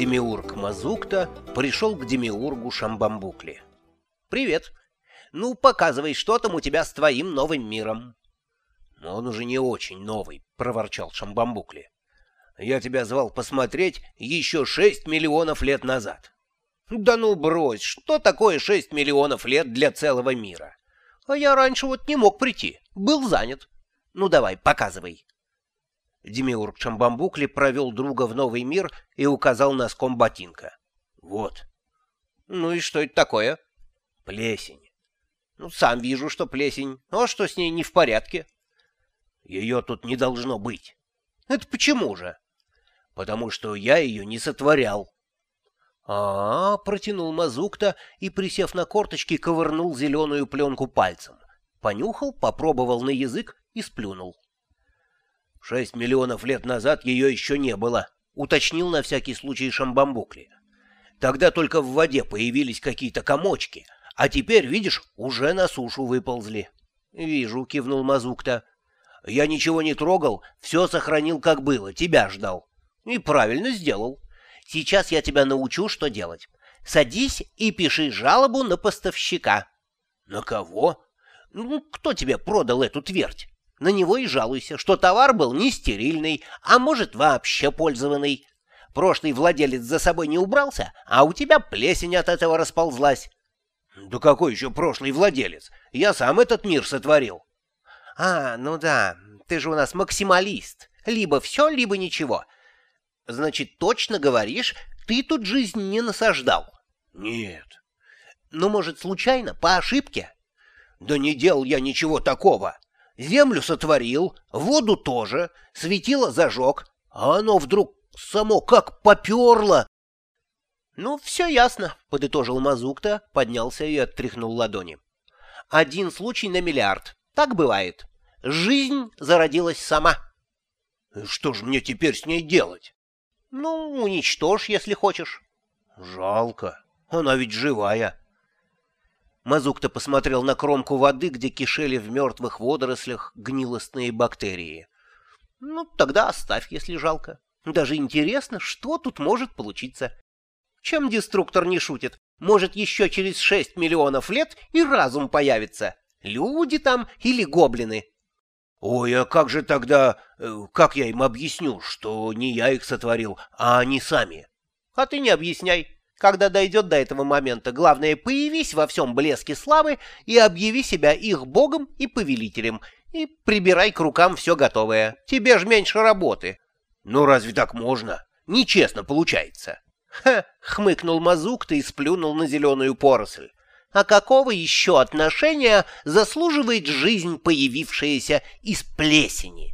Демиург Мазукта пришел к Демиургу Шамбамбукли. «Привет. Ну, показывай, что там у тебя с твоим новым миром». Но «Он уже не очень новый», — проворчал Шамбамбукли. «Я тебя звал посмотреть еще шесть миллионов лет назад». «Да ну брось, что такое шесть миллионов лет для целого мира?» «А я раньше вот не мог прийти, был занят». «Ну давай, показывай». Демиург Чамбамбукли провел друга в новый мир и указал носком ботинка. «Вот». «Ну и что это такое?» «Плесень». «Ну, сам вижу, что плесень. А что с ней не в порядке?» «Ее тут не должно быть». «Это почему же?» «Потому что я ее не сотворял». А, -а, а протянул Мазукта и, присев на корточки, ковырнул зеленую пленку пальцем. Понюхал, попробовал на язык и сплюнул. «Шесть миллионов лет назад ее еще не было», — уточнил на всякий случай Шамбамбукли. «Тогда только в воде появились какие-то комочки, а теперь, видишь, уже на сушу выползли». «Вижу», — кивнул Мазукта. «Я ничего не трогал, все сохранил как было, тебя ждал». «И правильно сделал. Сейчас я тебя научу, что делать. Садись и пиши жалобу на поставщика». «На кого?» «Ну, кто тебе продал эту твердь?» на него и жалуйся, что товар был не стерильный, а может вообще пользованный. Прошлый владелец за собой не убрался, а у тебя плесень от этого расползлась. Да какой еще прошлый владелец? Я сам этот мир сотворил. А, ну да, ты же у нас максималист. Либо все, либо ничего. Значит, точно говоришь, ты тут жизнь не насаждал? Нет. Ну, может, случайно, по ошибке? Да не делал я ничего такого землю сотворил, воду тоже, светило зажег, а оно вдруг само как поперло. — Ну, все ясно, — подытожил Мазукта, поднялся и оттряхнул ладони. — Один случай на миллиард. Так бывает. Жизнь зародилась сама. — Что же мне теперь с ней делать? — Ну, уничтожь, если хочешь. — Жалко. Она ведь живая. — Мазук-то посмотрел на кромку воды, где кишели в мертвых водорослях гнилостные бактерии. Ну, тогда оставь, если жалко. Даже интересно, что тут может получиться. Чем деструктор не шутит? Может, еще через шесть миллионов лет и разум появится. Люди там или гоблины. Ой, а как же тогда... Э, как я им объясню, что не я их сотворил, а они сами? А ты не объясняй. Когда дойдет до этого момента, главное, появись во всем блеске славы и объяви себя их богом и повелителем, и прибирай к рукам все готовое. Тебе ж меньше работы. Ну разве так можно? Нечестно получается. Ха, хмыкнул Мазукта и сплюнул на зеленую поросль. А какого еще отношения заслуживает жизнь, появившаяся из плесени?